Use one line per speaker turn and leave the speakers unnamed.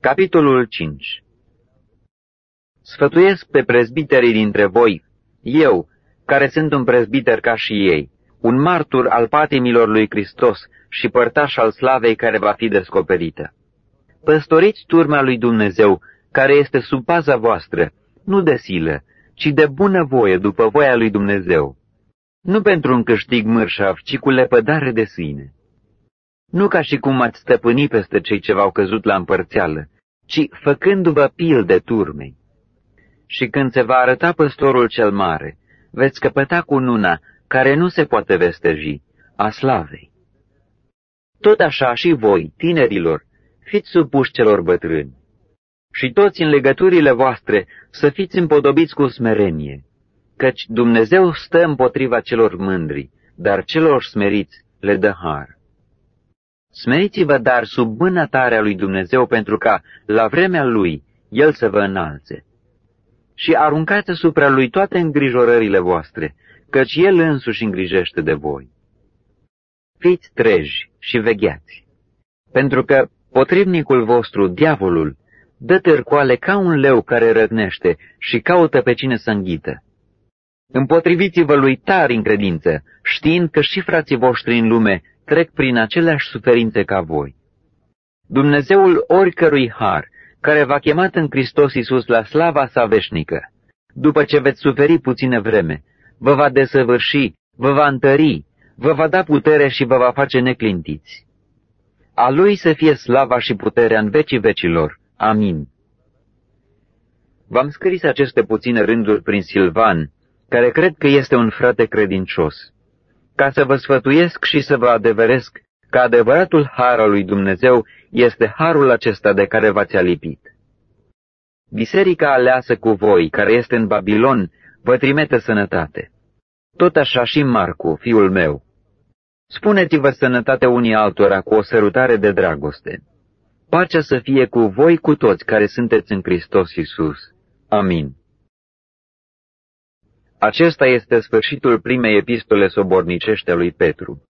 Capitolul 5 Sfătuiesc pe prezbiterii dintre voi, eu, care sunt un prezbiter ca și ei, un martur al patimilor lui Hristos și părtaș al slavei care va fi descoperită. Păstoriți turma lui Dumnezeu, care este sub paza voastră, nu de silă, ci de bună voie după voia lui Dumnezeu. Nu pentru un câștig mărșav, ci cu lepădare de sine. Nu ca și cum ați stăpâni peste cei ce v-au căzut la împărțeală, ci făcându-vă pil de turmei. Și când se va arăta păstorul cel mare, veți căpăta cu nuna care nu se poate vesteji, a slavei. Tot așa și voi, tinerilor, fiți supuși celor bătrâni. Și toți în legăturile voastre să fiți împodobiți cu smerenie, căci Dumnezeu stă împotriva celor mândri, dar celor smeriți le dă har. Smeriți-vă dar sub mâna tare a lui Dumnezeu pentru ca, la vremea lui, El să vă înalțe. Și aruncați asupra lui toate îngrijorările voastre, căci El însuși îngrijește de voi. Fiți treji și vegheați, pentru că potrivnicul vostru, diavolul, dă târcoale ca un leu care răgnește și caută pe cine să înghită. Împotriviți-vă lui tari în credință, știind că și frații voștri în lume trec prin aceleași suferințe ca voi. Dumnezeul oricărui har, care v-a chemat în Hristos Iisus la slava sa veșnică, după ce veți suferi puțină vreme, vă va desăvârși, vă va întări, vă va da putere și vă va face neclintiți. A Lui să fie slava și puterea în vecii vecilor. Amin. V-am scris aceste puține rânduri prin Silvan, care cred că este un frate credincios ca să vă sfătuiesc și să vă adeveresc că adevăratul har al lui Dumnezeu este harul acesta de care v-ați alipit. Biserica aleasă cu voi, care este în Babilon, vă trimite sănătate. Tot așa și Marcu, fiul meu. Spuneți-vă sănătate unii altora cu o sărutare de dragoste. Pacea să fie cu voi cu toți care sunteți în Hristos Iisus. Amin. Acesta este sfârșitul primei epistole sobornicește a lui Petru.